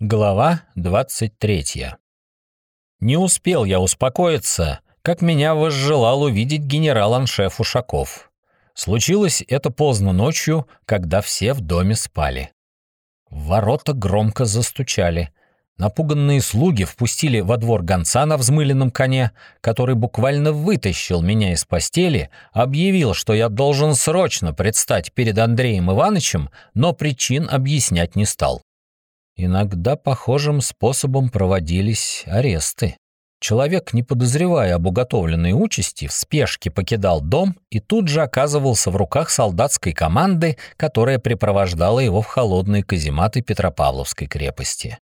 Глава 23. Не успел я успокоиться, как меня возжелал увидеть генерал-аншеф Ушаков. Случилось это поздно ночью, когда все в доме спали. Ворота громко застучали. Напуганные слуги впустили во двор гонца на взмыленном коне, который буквально вытащил меня из постели, объявил, что я должен срочно предстать перед Андреем Ивановичем, но причин объяснять не стал. Иногда похожим способом проводились аресты. Человек, не подозревая об уготовленной участи, в спешке покидал дом и тут же оказывался в руках солдатской команды, которая припровождала его в холодные казематы Петропавловской крепости.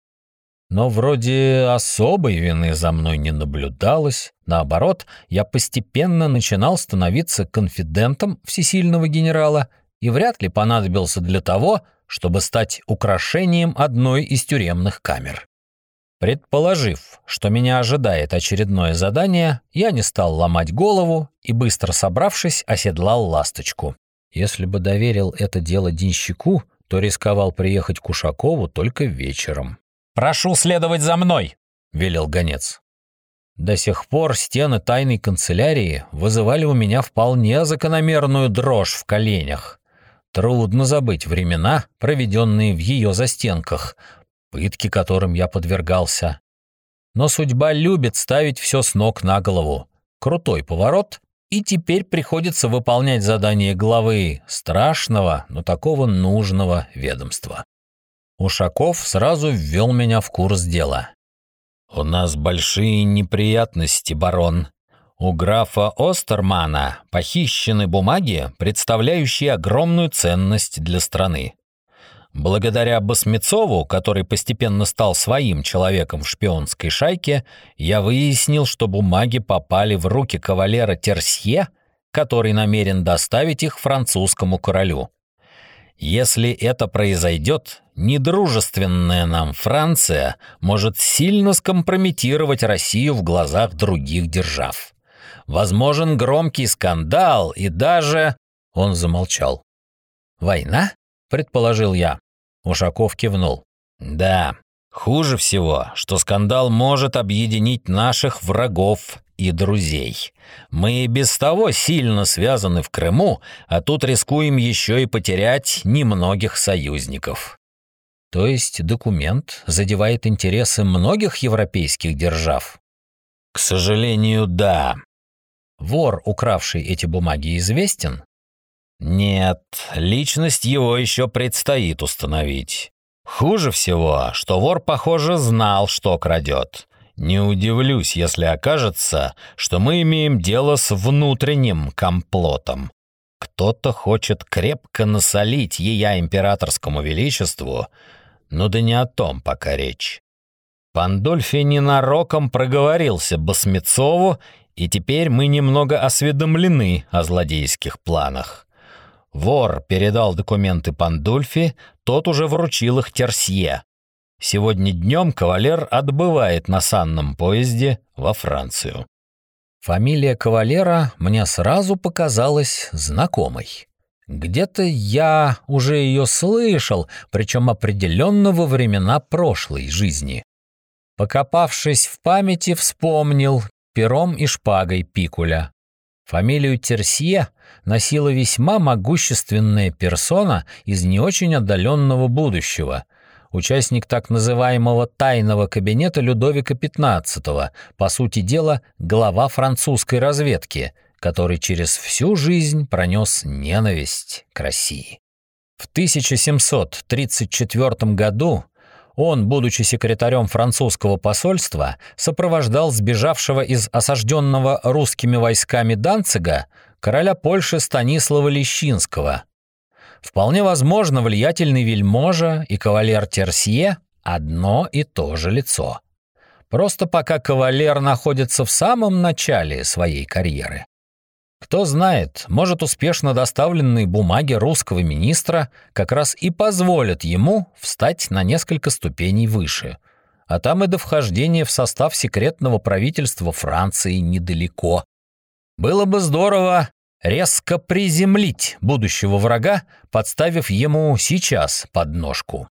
Но вроде особой вины за мной не наблюдалось. Наоборот, я постепенно начинал становиться конфидентом всесильного генерала и вряд ли понадобился для того, чтобы стать украшением одной из тюремных камер. Предположив, что меня ожидает очередное задание, я не стал ломать голову и, быстро собравшись, оседлал ласточку. Если бы доверил это дело денщику, то рисковал приехать к Ушакову только вечером. «Прошу следовать за мной!» — велел гонец. До сих пор стены тайной канцелярии вызывали у меня вполне закономерную дрожь в коленях. Трудно забыть времена, проведенные в ее застенках, пытки которым я подвергался. Но судьба любит ставить все с ног на голову. Крутой поворот, и теперь приходится выполнять задание главы страшного, но такого нужного ведомства. Ушаков сразу ввел меня в курс дела. «У нас большие неприятности, барон», у графа Остермана похищены бумаги, представляющие огромную ценность для страны. Благодаря Басмецову, который постепенно стал своим человеком в шпионской шайке, я выяснил, что бумаги попали в руки кавалера Терсье, который намерен доставить их французскому королю. Если это произойдет, недружественная нам Франция может сильно скомпрометировать Россию в глазах других держав возможен громкий скандал и даже...» Он замолчал. «Война?» — предположил я. Ушаков кивнул. «Да, хуже всего, что скандал может объединить наших врагов и друзей. Мы и без того сильно связаны в Крыму, а тут рискуем еще и потерять немногих союзников». То есть документ задевает интересы многих европейских держав? К сожалению, да. Вор, укравший эти бумаги, известен? Нет, личность его еще предстоит установить. Хуже всего, что вор, похоже, знал, что крадет. Не удивлюсь, если окажется, что мы имеем дело с внутренним комплотом. Кто-то хочет крепко насолить ея императорскому величеству, но да не о том пока речь. Пандольфи ненароком проговорился Басмецову и теперь мы немного осведомлены о злодейских планах. Вор передал документы Пандульфи, тот уже вручил их Терсье. Сегодня днем кавалер отбывает на санном поезде во Францию. Фамилия кавалера мне сразу показалась знакомой. Где-то я уже ее слышал, причем определенно во времена прошлой жизни. Покопавшись в памяти, вспомнил пером и шпагой Пикуля. Фамилию Терсье носила весьма могущественная персона из не очень отдаленного будущего, участник так называемого «тайного кабинета» Людовика XV, по сути дела, глава французской разведки, который через всю жизнь пронес ненависть к России. В 1734 году он, будучи секретарем французского посольства, сопровождал сбежавшего из осажденного русскими войсками Данцига короля Польши Станислава Лещинского. Вполне возможно, влиятельный вельможа и кавалер Терсье – одно и то же лицо. Просто пока кавалер находится в самом начале своей карьеры. Кто знает, может, успешно доставленные бумаги русского министра как раз и позволят ему встать на несколько ступеней выше. А там и до вхождения в состав секретного правительства Франции недалеко. Было бы здорово резко приземлить будущего врага, подставив ему сейчас подножку.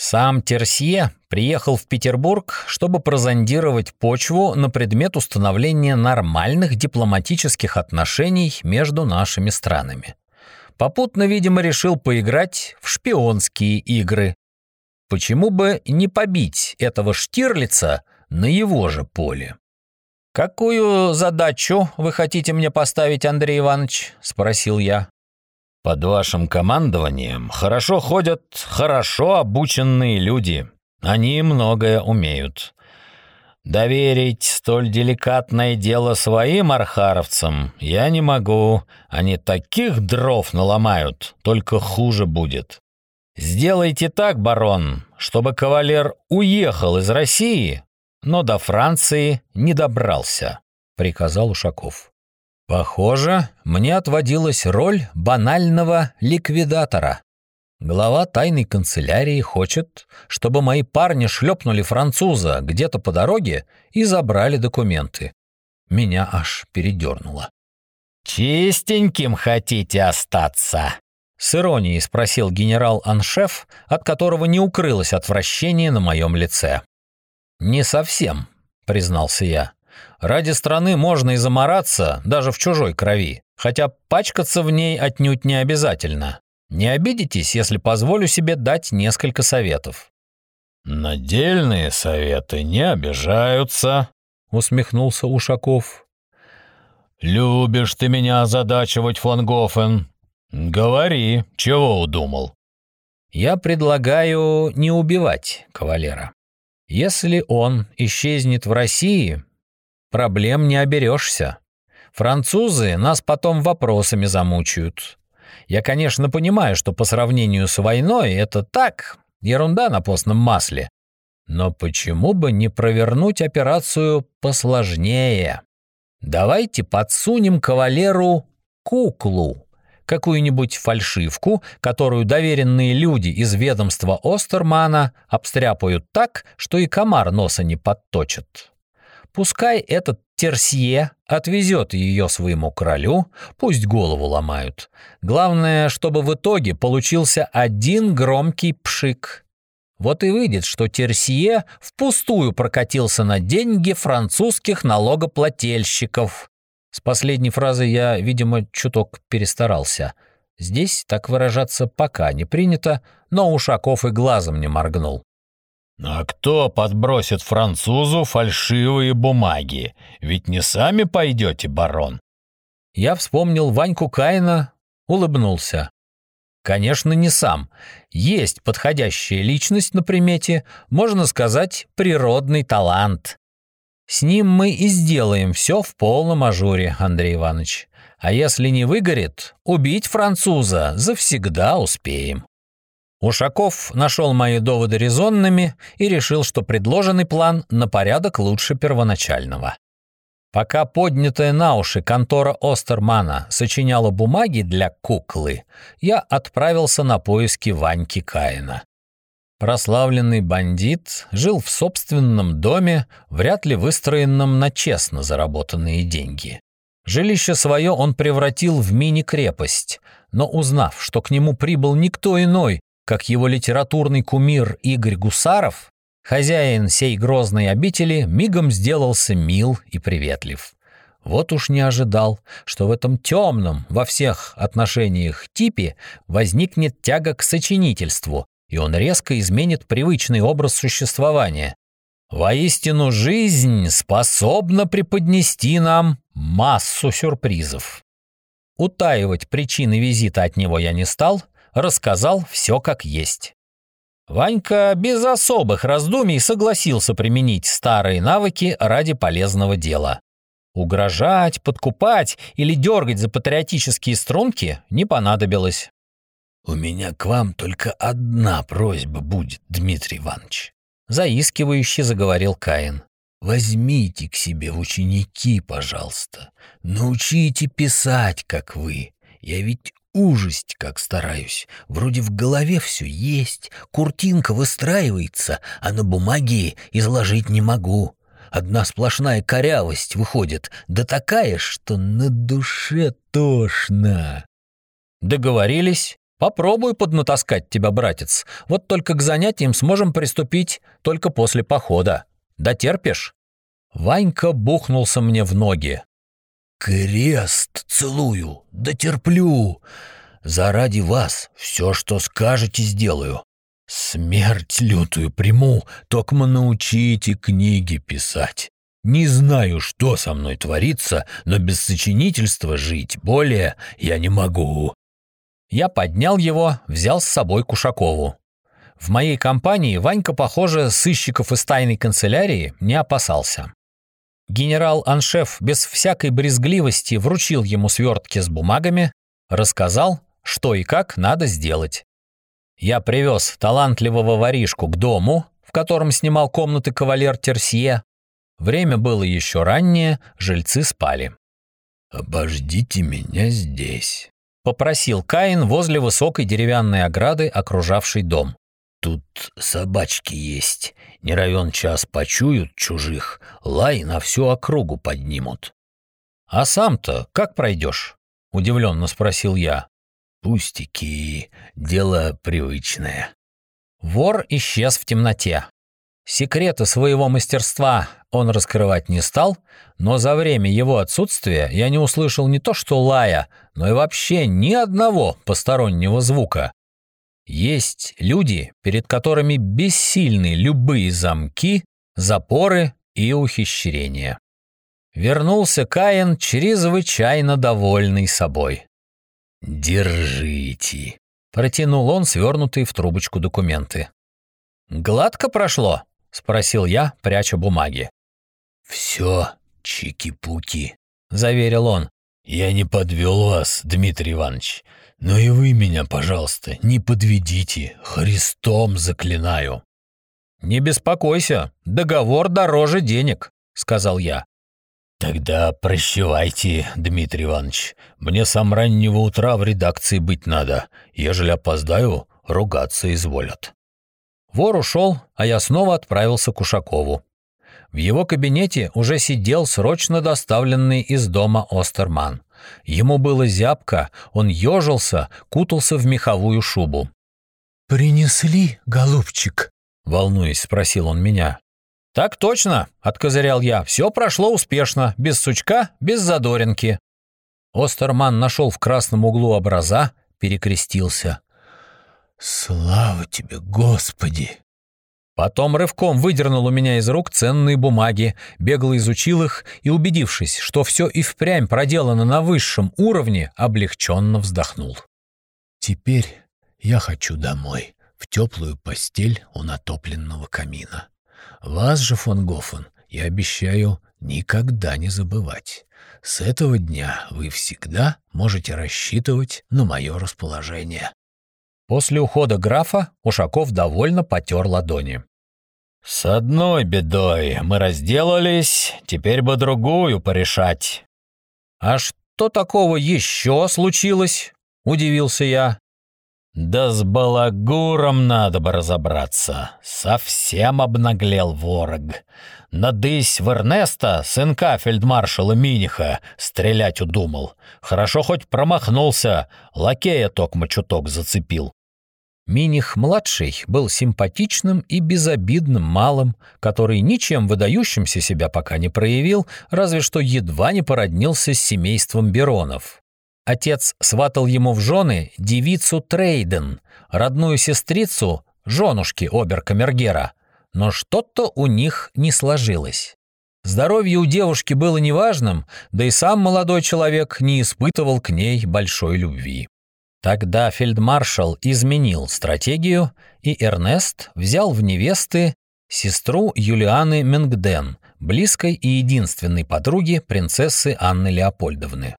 Сам Терсье приехал в Петербург, чтобы прозондировать почву на предмет установления нормальных дипломатических отношений между нашими странами. Попутно, видимо, решил поиграть в шпионские игры. Почему бы не побить этого Штирлица на его же поле? «Какую задачу вы хотите мне поставить, Андрей Иванович?» – спросил я. Под вашим командованием хорошо ходят хорошо обученные люди. Они многое умеют. Доверить столь деликатное дело своим архаровцам я не могу. Они таких дров наломают, только хуже будет. Сделайте так, барон, чтобы кавалер уехал из России, но до Франции не добрался, приказал Ушаков. Похоже, мне отводилась роль банального ликвидатора. Глава тайной канцелярии хочет, чтобы мои парни шлепнули француза где-то по дороге и забрали документы. Меня аж передернуло. «Чистеньким хотите остаться?» С иронией спросил генерал-аншеф, от которого не укрылось отвращение на моем лице. «Не совсем», — признался я. Ради страны можно и замораться, даже в чужой крови, хотя пачкаться в ней отнюдь не обязательно. Не обидитесь, если позволю себе дать несколько советов». «Надельные советы не обижаются», — усмехнулся Ушаков. «Любишь ты меня озадачивать, фон Гофен. Говори, чего удумал?» «Я предлагаю не убивать кавалера. Если он исчезнет в России, Проблем не оберешься. Французы нас потом вопросами замучают. Я, конечно, понимаю, что по сравнению с войной это так, ерунда на постном масле. Но почему бы не провернуть операцию посложнее? Давайте подсунем кавалеру куклу, какую-нибудь фальшивку, которую доверенные люди из ведомства Остермана обстряпают так, что и комар носа не подточит. Пускай этот Терсье отвезет ее своему королю, пусть голову ломают. Главное, чтобы в итоге получился один громкий пшик. Вот и выйдет, что Терсье впустую прокатился на деньги французских налогоплательщиков. С последней фразой я, видимо, чуток перестарался. Здесь так выражаться пока не принято, но Ушаков и глазом не моргнул. «А кто подбросит французу фальшивые бумаги? Ведь не сами пойдете, барон?» Я вспомнил Ваньку Каина, улыбнулся. Конечно, не сам. Есть подходящая личность на примете, можно сказать, природный талант. С ним мы и сделаем все в полном ажуре, Андрей Иванович. А если не выгорит, убить француза завсегда успеем. Ушаков нашел мои доводы резонными и решил, что предложенный план на порядок лучше первоначального. Пока поднятая на уши контора Остермана сочиняла бумаги для куклы, я отправился на поиски Ваньки Каина. Прославленный бандит жил в собственном доме, вряд ли выстроенном на честно заработанные деньги. Жилище свое он превратил в мини-крепость, но узнав, что к нему прибыл никто иной, как его литературный кумир Игорь Гусаров, хозяин сей грозной обители мигом сделался мил и приветлив. Вот уж не ожидал, что в этом темном во всех отношениях типе возникнет тяга к сочинительству, и он резко изменит привычный образ существования. Воистину, жизнь способна преподнести нам массу сюрпризов. Утаивать причины визита от него я не стал — рассказал все как есть. Ванька без особых раздумий согласился применить старые навыки ради полезного дела. Угрожать, подкупать или дергать за патриотические струнки не понадобилось. «У меня к вам только одна просьба будет, Дмитрий Иванович», — заискивающе заговорил Каин. «Возьмите к себе ученики, пожалуйста. Научите писать, как вы. Я ведь ужасть, как стараюсь. Вроде в голове все есть, куртинка выстраивается, а на бумаге изложить не могу. Одна сплошная корявость выходит, да такая, что на душе тошно. Договорились, Попробуй поднатаскать тебя, братец. Вот только к занятиям сможем приступить только после похода. Дотерпишь?» Ванька бухнулся мне в ноги. «Крест целую, дотерплю. Заради вас все, что скажете, сделаю. Смерть лютую приму, токмо научите книги писать. Не знаю, что со мной творится, но без сочинительства жить более я не могу. Я поднял его, взял с собой Кушакову. В моей компании Ванька, похоже, сыщиков из тайной канцелярии не опасался. Генерал-аншеф без всякой брезгливости вручил ему свертки с бумагами, рассказал, что и как надо сделать. Я привез талантливого воришку к дому, в котором снимал комнаты кавалер Терсье. Время было еще раннее, жильцы спали. «Обождите меня здесь», — попросил Каин возле высокой деревянной ограды, окружавшей дом. «Тут собачки есть. Не равен час почуют чужих, лай на всю округу поднимут». «А сам-то как пройдешь?» — удивленно спросил я. «Пустяки, дело привычное». Вор исчез в темноте. Секреты своего мастерства он раскрывать не стал, но за время его отсутствия я не услышал не то что лая, но и вообще ни одного постороннего звука. Есть люди, перед которыми бессильны любые замки, запоры и ухищрения. Вернулся Каин чрезвычайно довольный собой. «Держите», — протянул он свернутые в трубочку документы. «Гладко прошло?» — спросил я, пряча бумаги. «Все, чики-пуки», — заверил он. «Я не подвел вас, Дмитрий Иванович, но и вы меня, пожалуйста, не подведите, Христом заклинаю». «Не беспокойся, договор дороже денег», — сказал я. «Тогда прощевайте, Дмитрий Иванович. Мне сам раннего утра в редакции быть надо. Ежели опоздаю, ругаться изволят». Вор ушел, а я снова отправился к Ушакову. В его кабинете уже сидел срочно доставленный из дома Остерман. Ему было зябко, он ежился, кутался в меховую шубу. «Принесли, голубчик?» — волнуясь, спросил он меня. «Так точно», — откозырял я, — «все прошло успешно, без сучка, без задоринки». Остерман нашел в красном углу образа, перекрестился. «Слава тебе, Господи!» Потом рывком выдернул у меня из рук ценные бумаги, бегло изучил их и, убедившись, что все и впрямь проделано на высшем уровне, облегченно вздохнул. «Теперь я хочу домой, в теплую постель у натопленного камина. Вас же, фон Гофен, я обещаю никогда не забывать. С этого дня вы всегда можете рассчитывать на мое расположение». После ухода графа Ушаков довольно потер ладони. «С одной бедой мы разделались, теперь бы другую порешать». «А что такого еще случилось?» — удивился я. «Да с балагуром надо бы разобраться. Совсем обнаглел ворог. Надысь в Эрнеста, сынка фельдмаршала Миниха, стрелять удумал. Хорошо хоть промахнулся, лакея токмо чуток зацепил. Миних-младший был симпатичным и безобидным малым, который ничем выдающимся себя пока не проявил, разве что едва не породнился с семейством Беронов. Отец сватал ему в жены девицу Трейден, родную сестрицу женушки оберкамергера, но что-то у них не сложилось. Здоровье у девушки было неважным, да и сам молодой человек не испытывал к ней большой любви. Тогда фельдмаршал изменил стратегию, и Эрнест взял в невесты сестру Юлианы Менгден, близкой и единственной подруги принцессы Анны Леопольдовны.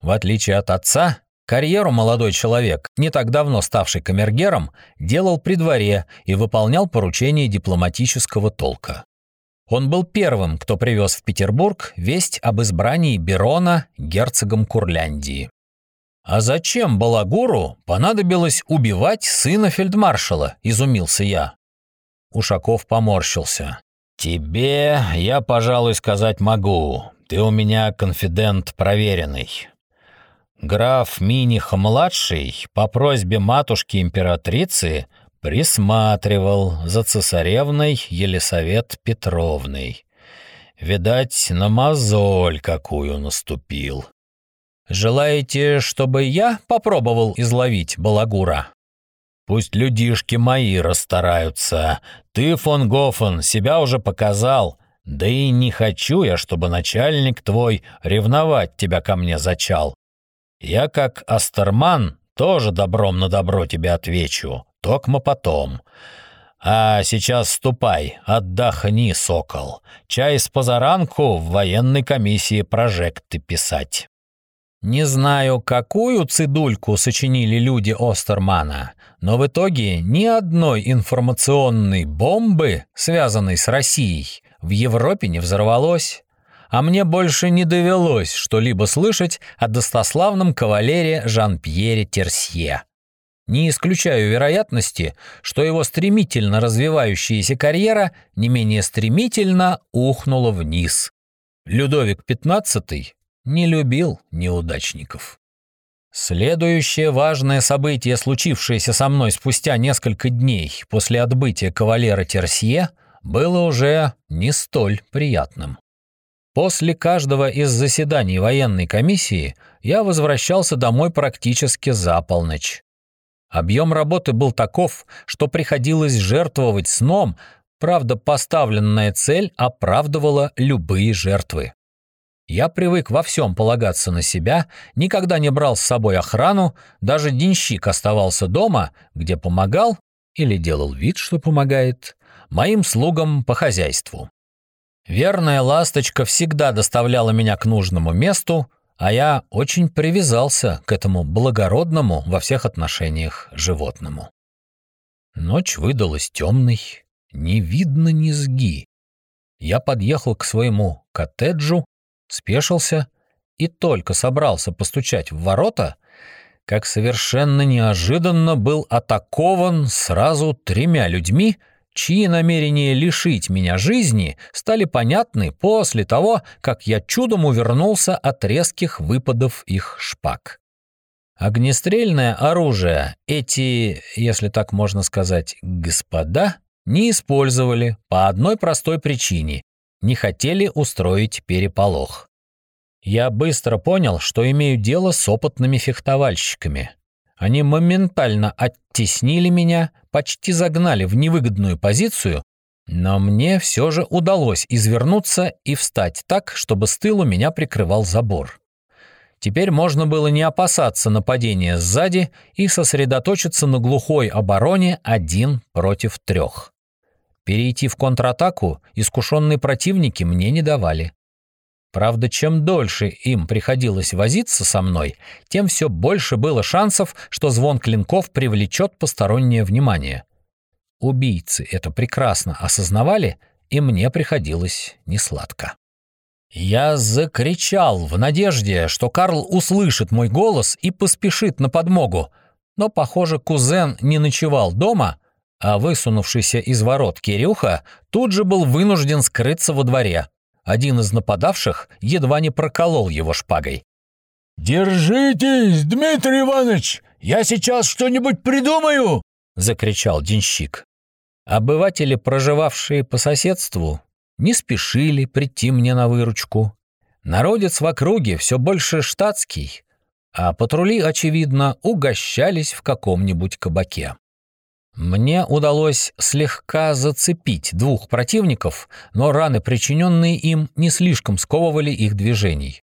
В отличие от отца, карьеру молодой человек, не так давно ставший камергером, делал при дворе и выполнял поручения дипломатического толка. Он был первым, кто привез в Петербург весть об избрании Берона герцогом Курляндии. «А зачем Балагуру понадобилось убивать сына фельдмаршала?» – изумился я. Ушаков поморщился. «Тебе я, пожалуй, сказать могу. Ты у меня конфидент проверенный. Граф Миних-младший по просьбе матушки-императрицы присматривал за цесаревной Елисавет Петровной. Видать, на мозоль какую наступил. «Желаете, чтобы я попробовал изловить балагура?» «Пусть людишки мои расстараются. Ты, фон Гофен, себя уже показал. Да и не хочу я, чтобы начальник твой ревновать тебя ко мне зачал. Я, как Астерман, тоже добром на добро тебе отвечу, токмо потом. А сейчас ступай, отдохни, сокол. Чай с позаранку в военной комиссии прожекты писать. Не знаю, какую цидульку сочинили люди Остермана, но в итоге ни одной информационной бомбы, связанной с Россией, в Европе не взорвалось а мне больше не довелось что-либо слышать о достославном кавалере Жан-Пьере Терсье. Не исключаю вероятности, что его стремительно развивающаяся карьера не менее стремительно ухнула вниз. Людовик XV не любил неудачников. Следующее важное событие, случившееся со мной спустя несколько дней после отбытия кавалера Терсье, было уже не столь приятным. После каждого из заседаний военной комиссии я возвращался домой практически за полночь. Объем работы был таков, что приходилось жертвовать сном, правда, поставленная цель оправдывала любые жертвы. Я привык во всем полагаться на себя, никогда не брал с собой охрану, даже денщик оставался дома, где помогал или делал вид, что помогает, моим слугам по хозяйству. Верная ласточка всегда доставляла меня к нужному месту, а я очень привязался к этому благородному во всех отношениях животному. Ночь выдалась темной, не видно низги. Я подъехал к своему коттеджу, спешился и только собрался постучать в ворота, как совершенно неожиданно был атакован сразу тремя людьми, чьи намерения лишить меня жизни стали понятны после того, как я чудом увернулся от резких выпадов их шпаг. Огнестрельное оружие эти, если так можно сказать, господа не использовали по одной простой причине – не хотели устроить переполох. Я быстро понял, что имею дело с опытными фехтовальщиками. Они моментально оттеснили меня, почти загнали в невыгодную позицию, но мне все же удалось извернуться и встать так, чтобы с тылу меня прикрывал забор. Теперь можно было не опасаться нападения сзади и сосредоточиться на глухой обороне один против трех. Перейти в контратаку искушенные противники мне не давали. Правда, чем дольше им приходилось возиться со мной, тем все больше было шансов, что звон клинков привлечет постороннее внимание. Убийцы это прекрасно осознавали, и мне приходилось несладко. Я закричал в надежде, что Карл услышит мой голос и поспешит на подмогу, но, похоже, кузен не ночевал дома, а высунувшийся из ворот Кирюха тут же был вынужден скрыться во дворе. Один из нападавших едва не проколол его шпагой. «Держитесь, Дмитрий Иванович! Я сейчас что-нибудь придумаю!» — закричал денщик. Обыватели, проживавшие по соседству, не спешили прийти мне на выручку. Народец в округе все больше штатский, а патрули, очевидно, угощались в каком-нибудь кабаке. Мне удалось слегка зацепить двух противников, но раны, причиненные им, не слишком сковывали их движений.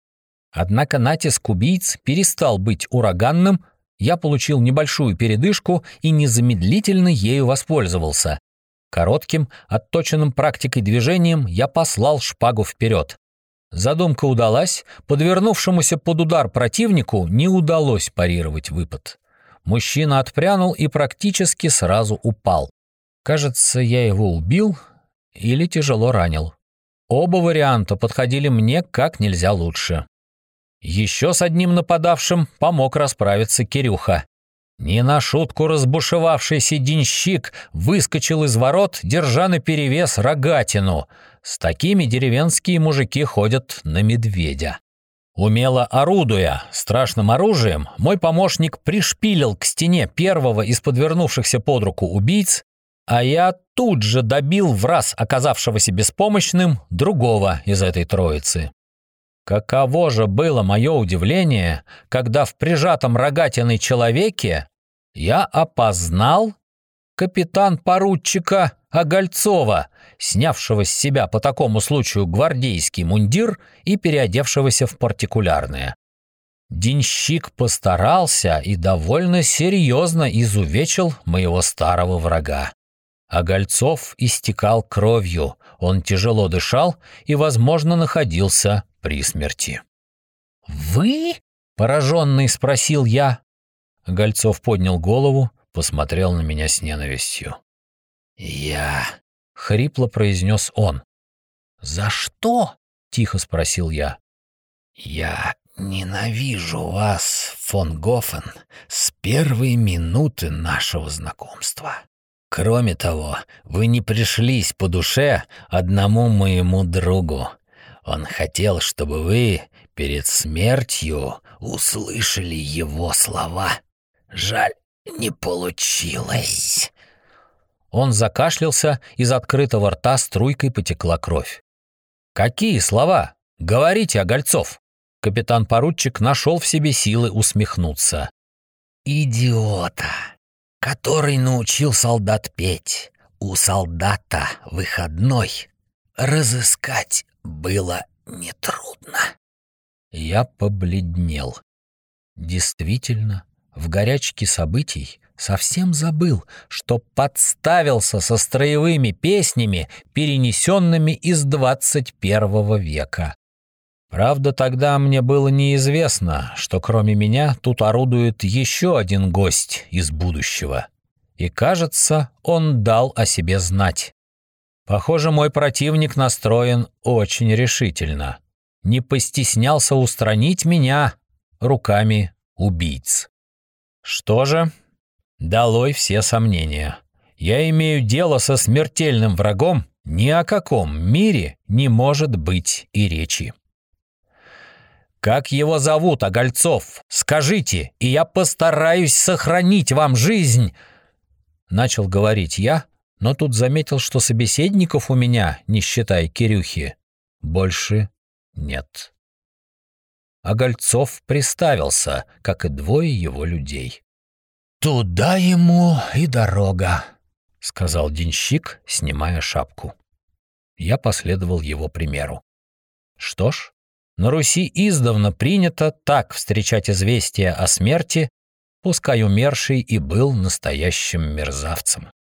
Однако натиск убийц перестал быть ураганным, я получил небольшую передышку и незамедлительно ею воспользовался. Коротким, отточенным практикой движением я послал шпагу вперед. Задумка удалась, подвернувшемуся под удар противнику не удалось парировать выпад. Мужчина отпрянул и практически сразу упал. Кажется, я его убил или тяжело ранил. Оба варианта подходили мне как нельзя лучше. Еще с одним нападавшим помог расправиться Кирюха. Не на шутку разбушевавшийся денщик выскочил из ворот, держа наперевес рогатину. С такими деревенские мужики ходят на медведя. Умело орудуя страшным оружием, мой помощник пришпилил к стене первого из подвернувшихся под руку убийц, а я тут же добил в раз оказавшегося беспомощным другого из этой троицы. Каково же было мое удивление, когда в прижатом рогатиной человеке я опознал капитан-поручика Огольцова, снявшего с себя по такому случаю гвардейский мундир и переодевшегося в партикулярное. Денщик постарался и довольно серьезно изувечил моего старого врага. Огольцов истекал кровью, он тяжело дышал и, возможно, находился при смерти. «Вы?» — пораженный спросил я. Гольцов поднял голову, посмотрел на меня с ненавистью. «Я...» — хрипло произнес он. «За что?» — тихо спросил я. «Я ненавижу вас, фон Гофен, с первой минуты нашего знакомства. Кроме того, вы не пришлись по душе одному моему другу. Он хотел, чтобы вы перед смертью услышали его слова. Жаль, не получилось. Он закашлялся, из открытого рта струйкой потекла кровь. «Какие слова? Говорите, Огольцов!» Капитан-поручик нашел в себе силы усмехнуться. «Идиота, который научил солдат петь. У солдата выходной. Разыскать было нетрудно». Я побледнел. Действительно, в горячке событий совсем забыл, что подставился со строевыми песнями, перенесенными из 21 века. Правда, тогда мне было неизвестно, что кроме меня тут орудует еще один гость из будущего. И, кажется, он дал о себе знать. Похоже, мой противник настроен очень решительно. Не постеснялся устранить меня руками убийц. Что же, долой все сомнения. Я имею дело со смертельным врагом, ни о каком мире не может быть и речи. «Как его зовут, Огольцов? Скажите, и я постараюсь сохранить вам жизнь!» Начал говорить я, но тут заметил, что собеседников у меня, не считая Кирюхи, больше нет. Огольцов приставился, как и двое его людей. «Туда ему и дорога», — сказал денщик, снимая шапку. Я последовал его примеру. Что ж, на Руси издавна принято так встречать известия о смерти, пускай умерший и был настоящим мерзавцем.